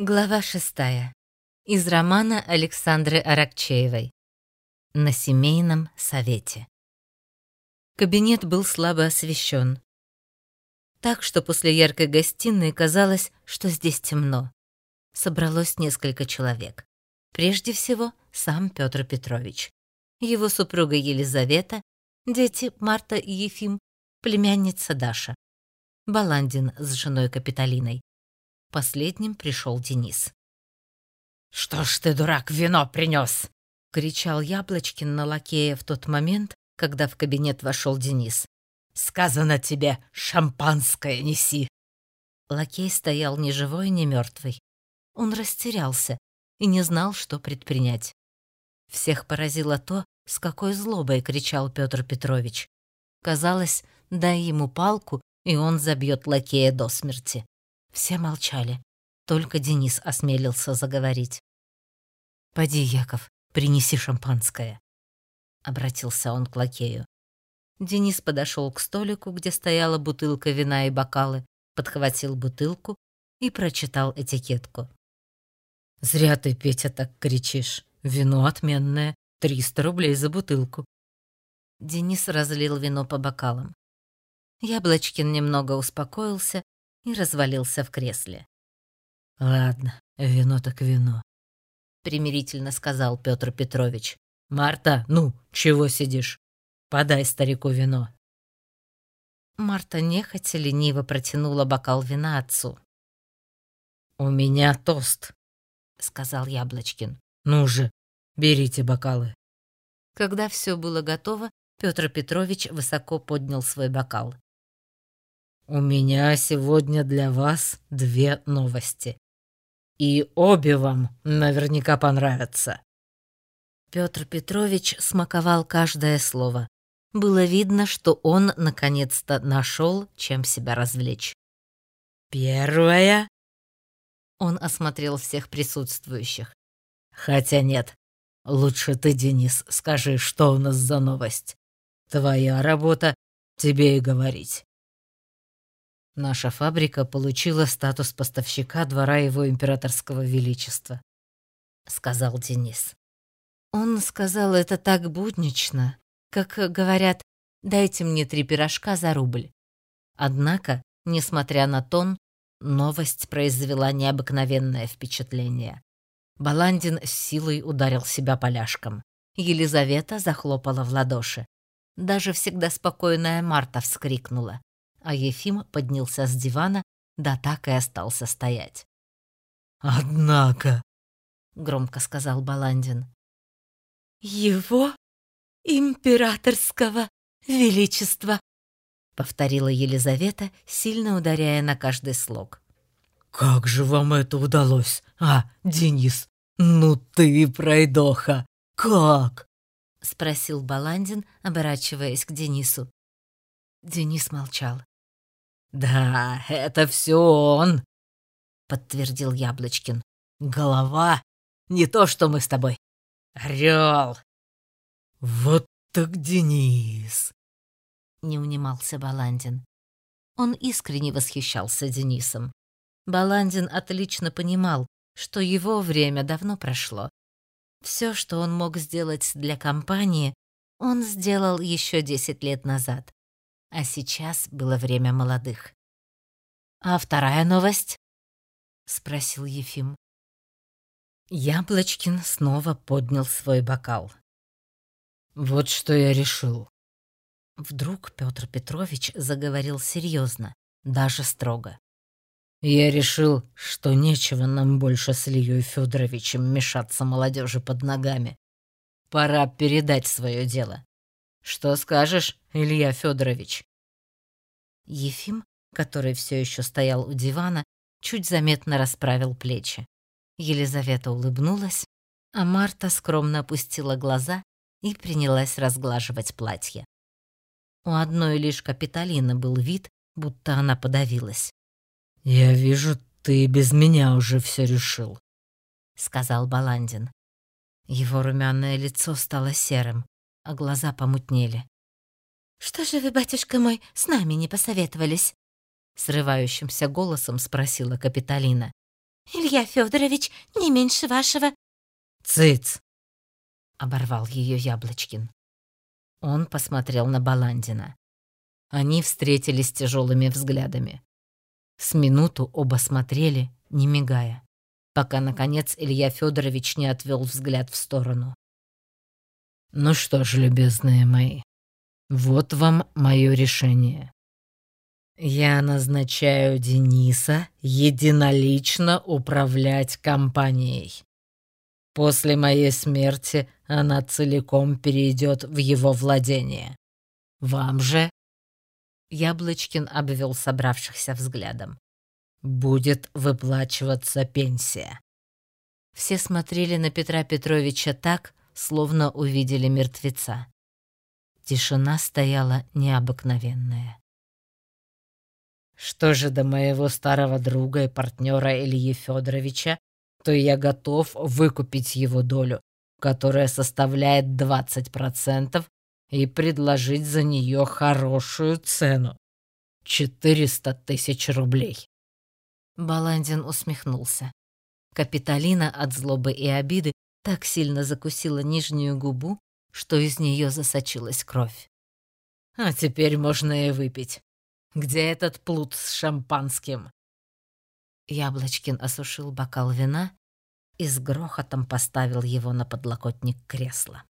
Глава шестая. Из романа Александры Аракчеевой. На семейном совете. Кабинет был слабо освещен. Так что после яркой гостиной казалось, что здесь темно. Собралось несколько человек. Прежде всего, сам Петр Петрович. Его супруга Елизавета, дети Марта и Ефим, племянница Даша. Баландин с женой Капитолиной. Последним пришел Денис. «Что ж ты, дурак, вино принес?» — кричал Яблочкин на лакея в тот момент, когда в кабинет вошел Денис. «Сказано тебе, шампанское неси!» Лакей стоял ни живой, ни мертвый. Он растерялся и не знал, что предпринять. Всех поразило то, с какой злобой кричал Петр Петрович. Казалось, дай ему палку, и он забьет лакея до смерти. Все молчали. Только Денис осмелился заговорить. «Поди, Яков, принеси шампанское», — обратился он к лакею. Денис подошел к столику, где стояла бутылка вина и бокалы, подхватил бутылку и прочитал этикетку. «Зря ты, Петя, так кричишь. Вино отменное. Триста рублей за бутылку». Денис разлил вино по бокалам. Яблочкин немного успокоился и развалился в кресле. «Ладно, вино так вино», — примирительно сказал Петр Петрович. «Марта, ну, чего сидишь? Подай старику вино». Марта нехотя лениво протянула бокал вина отцу. «У меня тост», — сказал Яблочкин. «Ну же, берите бокалы». Когда все было готово, Петр Петрович высоко поднял свой бокал. У меня сегодня для вас две новости. И обе вам наверняка понравятся. Петр Петрович смаковал каждое слово. Было видно, что он наконец-то нашел, чем себя развлечь. Первая. Он осмотрел всех присутствующих. Хотя нет. Лучше ты, Денис, скажи, что у нас за новость. Твоя работа тебе и говорить. Наша фабрика получила статус поставщика двора его императорского величества, сказал Денис. Он сказал это так буднично, как говорят: "Дайте мне три пирожка за рубль". Однако, несмотря на тон, новость произвела необыкновенное впечатление. Баландин с силой ударил себя поляшком. Елизавета захлопала в ладоши. Даже всегда спокойная Марта вскрикнула а Ефим поднялся с дивана, да так и остался стоять. «Однако», — громко сказал Баландин. «Его императорского величества», — повторила Елизавета, сильно ударяя на каждый слог. «Как же вам это удалось, а, Денис? Ну ты пройдоха! Как?» — спросил Баландин, оборачиваясь к Денису. Денис молчал. «Да, это все он», — подтвердил Яблочкин. «Голова не то, что мы с тобой. Орел!» «Вот так Денис!» — не унимался Баландин. Он искренне восхищался Денисом. Баландин отлично понимал, что его время давно прошло. Все, что он мог сделать для компании, он сделал еще десять лет назад а сейчас было время молодых. «А вторая новость?» — спросил Ефим. Яблочкин снова поднял свой бокал. «Вот что я решил». Вдруг Петр Петрович заговорил серьезно, даже строго. «Я решил, что нечего нам больше с Ильей Федоровичем мешаться молодежи под ногами. Пора передать свое дело. Что скажешь, Илья Федорович? Ефим, который все еще стоял у дивана, чуть заметно расправил плечи. Елизавета улыбнулась, а Марта скромно опустила глаза и принялась разглаживать платье. У одной лишь Капитолины был вид, будто она подавилась. «Я вижу, ты без меня уже все решил», — сказал Баландин. Его румяное лицо стало серым а глаза помутнели. «Что же вы, батюшка мой, с нами не посоветовались?» Срывающимся голосом спросила Капитолина. Илья Федорович не меньше вашего...» «Цыц!» — оборвал ее Яблочкин. Он посмотрел на Баландина. Они встретились тяжелыми взглядами. С минуту оба смотрели, не мигая, пока, наконец, Илья Федорович не отвел взгляд в сторону. «Ну что ж, любезные мои, вот вам мое решение. Я назначаю Дениса единолично управлять компанией. После моей смерти она целиком перейдет в его владение. Вам же Яблочкин обвел собравшихся взглядом. «Будет выплачиваться пенсия». Все смотрели на Петра Петровича так, словно увидели мертвеца. Тишина стояла необыкновенная. «Что же до моего старого друга и партнера Ильи Федоровича, то я готов выкупить его долю, которая составляет 20% и предложить за нее хорошую цену. Четыреста тысяч рублей. Баландин усмехнулся. Капитолина от злобы и обиды так сильно закусила нижнюю губу, что из нее засочилась кровь. А теперь можно и выпить. Где этот плут с шампанским? Яблочкин осушил бокал вина и с грохотом поставил его на подлокотник кресла.